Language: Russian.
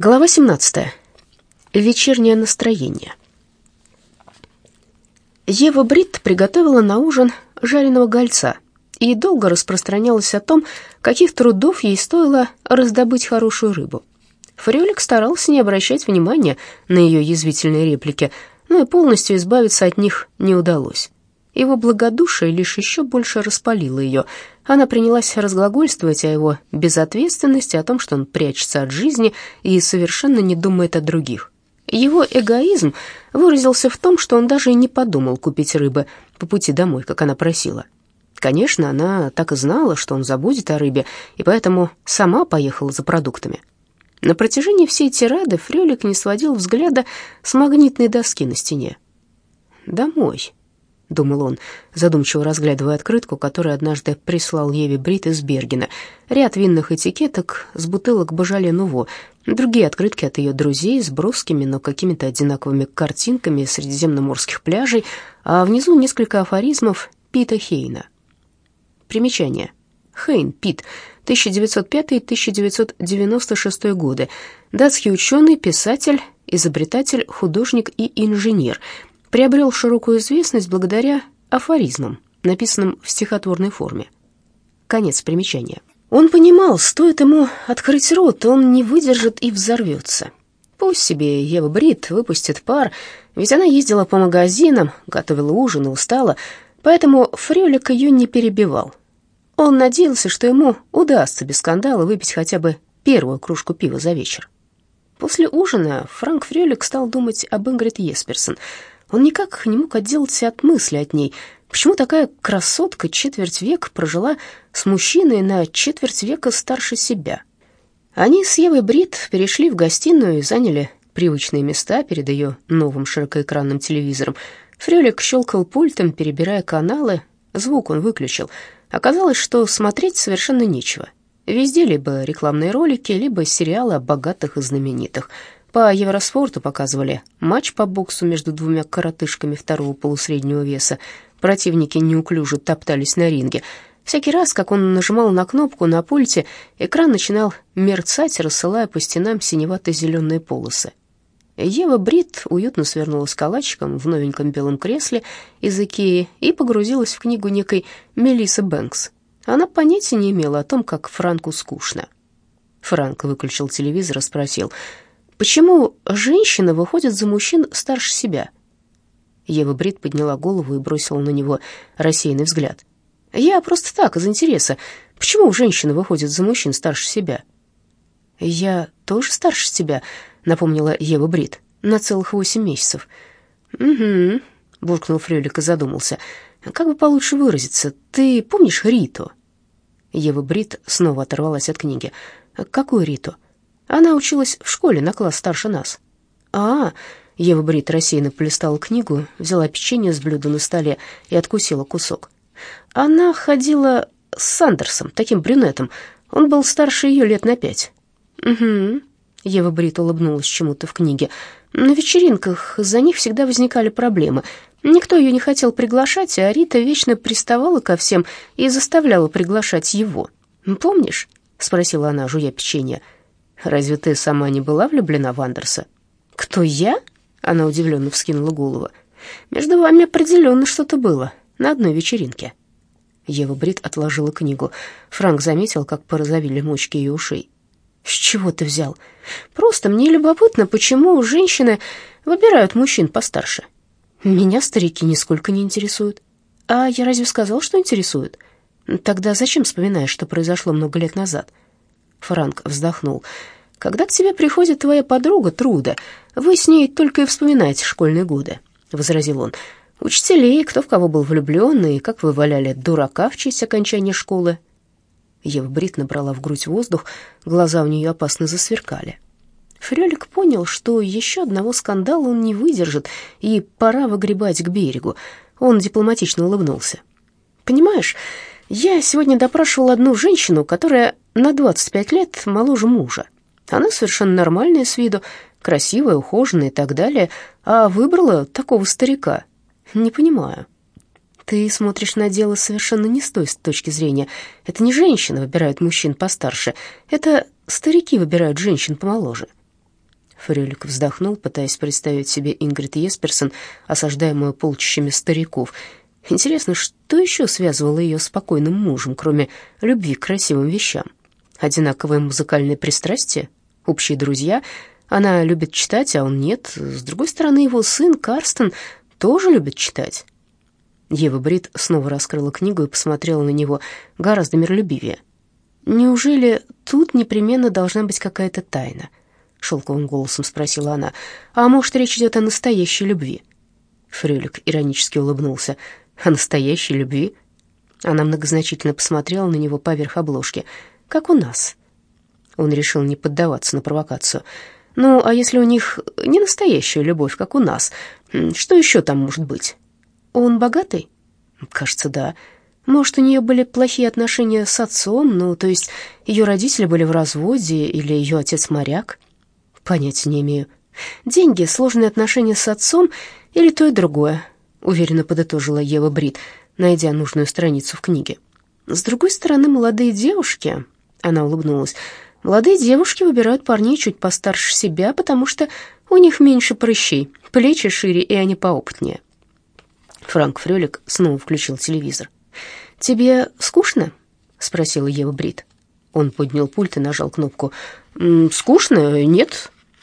Глава 17. Вечернее настроение. Ева Брит приготовила на ужин жареного гольца и долго распространялась о том, каких трудов ей стоило раздобыть хорошую рыбу. Фрёлик старался не обращать внимания на ее язвительные реплики, но и полностью избавиться от них не удалось. Его благодушие лишь еще больше распалило ее. Она принялась разглагольствовать о его безответственности, о том, что он прячется от жизни и совершенно не думает о других. Его эгоизм выразился в том, что он даже и не подумал купить рыбы по пути домой, как она просила. Конечно, она так и знала, что он забудет о рыбе, и поэтому сама поехала за продуктами. На протяжении всей тирады Фрёлик не сводил взгляда с магнитной доски на стене. «Домой», — думал он, задумчиво разглядывая открытку, которую однажды прислал Еве Брит из Бергена. Ряд винных этикеток с бутылок Божале Нуво, другие открытки от ее друзей с броскими, но какими-то одинаковыми картинками средиземноморских пляжей, а внизу несколько афоризмов Пита Хейна. Примечание. Хейн, Пит, 1905-1996 годы. Датский ученый, писатель, изобретатель, художник и инженер – приобрел широкую известность благодаря афоризмам, написанным в стихотворной форме. Конец примечания. Он понимал, стоит ему открыть рот, он не выдержит и взорвется. Пусть себе Ева Брит выпустит пар, ведь она ездила по магазинам, готовила ужин и устала, поэтому Фрёлик ее не перебивал. Он надеялся, что ему удастся без скандала выпить хотя бы первую кружку пива за вечер. После ужина Франк Фрёлик стал думать об Ингрид Есперсон — он никак не мог отделаться от мысли от ней. Почему такая красотка четверть века прожила с мужчиной на четверть века старше себя? Они с Евой Брит перешли в гостиную и заняли привычные места перед ее новым широкоэкранным телевизором. Фрелик щелкал пультом, перебирая каналы. Звук он выключил. Оказалось, что смотреть совершенно нечего. Везде либо рекламные ролики, либо сериалы о богатых и знаменитых – по Евроспорту показывали матч по боксу между двумя коротышками второго полусреднего веса. Противники неуклюже топтались на ринге. Всякий раз, как он нажимал на кнопку на пульте, экран начинал мерцать, рассылая по стенам синевато-зеленые полосы. Ева Брит уютно свернулась калачиком в новеньком белом кресле из Икеи и погрузилась в книгу некой Мелиссы Бэнкс. Она понятия не имела о том, как Франку скучно. Франк выключил телевизор и спросил — Почему женщина выходит за мужчин старше себя? Ева Брит подняла голову и бросила на него рассеянный взгляд. Я просто так, из интереса. Почему женщина выходит за мужчин старше себя? Я тоже старше тебя, напомнила Ева Брит, на целых восемь месяцев. Угу, буркнул Фрёлик и задумался. Как бы получше выразиться? Ты помнишь Риту? Ева Брит снова оторвалась от книги. Какую Риту? Она училась в школе на класс старше нас. А, Ева Брит рассеянно полистала книгу, взяла печенье с блюда на столе и откусила кусок. Она ходила с Сандерсом, таким брюнетом. Он был старше ее лет на пять. Угу. Ева Брит улыбнулась чему-то в книге. На вечеринках за них всегда возникали проблемы. Никто ее не хотел приглашать, а Рита вечно приставала ко всем и заставляла приглашать его. «Помнишь?» — спросила она, жуя печенье. Разве ты сама не была влюблена в Андерса? Кто я? Она удивленно вскинула голову. Между вами определенно что-то было на одной вечеринке. Ева Брит отложила книгу. Франк заметил, как порозовели мочки ее ушей. «С чего ты взял? Просто мне любопытно, почему женщины выбирают мужчин постарше. Меня старики нисколько не интересуют. А я разве сказал, что интересуют? Тогда зачем вспоминаешь, что произошло много лет назад?» Франк вздохнул. «Когда к тебе приходит твоя подруга Труда, вы с ней только и вспоминаете школьные годы», — возразил он. «Учителей, кто в кого был влюблен, и как вы валяли дурака в честь окончания школы». Ева Брит набрала в грудь воздух, глаза у нее опасно засверкали. Фрелик понял, что еще одного скандала он не выдержит, и пора выгребать к берегу. Он дипломатично улыбнулся. «Понимаешь, я сегодня допрашивал одну женщину, которая на 25 лет моложе мужа. Она совершенно нормальная с виду, красивая, ухоженная и так далее, а выбрала такого старика. Не понимаю. Ты смотришь на дело совершенно не с той точки зрения. Это не женщины выбирают мужчин постарше, это старики выбирают женщин помоложе. Фрелик вздохнул, пытаясь представить себе Ингрид Есперсон, осаждаемую полчищами стариков. Интересно, что еще связывало ее с спокойным мужем, кроме любви к красивым вещам? Одинаковые музыкальные пристрастия? Общие друзья? Она любит читать, а он нет. С другой стороны, его сын Карстен тоже любит читать. Ева Брит снова раскрыла книгу и посмотрела на него гораздо миролюбивее. «Неужели тут непременно должна быть какая-то тайна?» — шелковым голосом спросила она. «А может, речь идет о настоящей любви?» Фрюлик иронически улыбнулся. «О настоящей любви?» Она многозначительно посмотрела на него поверх обложки. «Как у нас». Он решил не поддаваться на провокацию. «Ну, а если у них не настоящая любовь, как у нас, что еще там может быть?» Он богатый? Кажется, да. Может, у нее были плохие отношения с отцом, ну, то есть ее родители были в разводе или ее отец моряк? Понятия не имею. Деньги, сложные отношения с отцом или то и другое, уверенно подытожила Ева Брит, найдя нужную страницу в книге. С другой стороны, молодые девушки, она улыбнулась, молодые девушки выбирают парней чуть постарше себя, потому что у них меньше прыщей, плечи шире, и они поопытнее. Франк Фрёлик снова включил телевизор. «Тебе скучно?» — спросила Ева Брит. Он поднял пульт и нажал кнопку. «Скучно? Нет.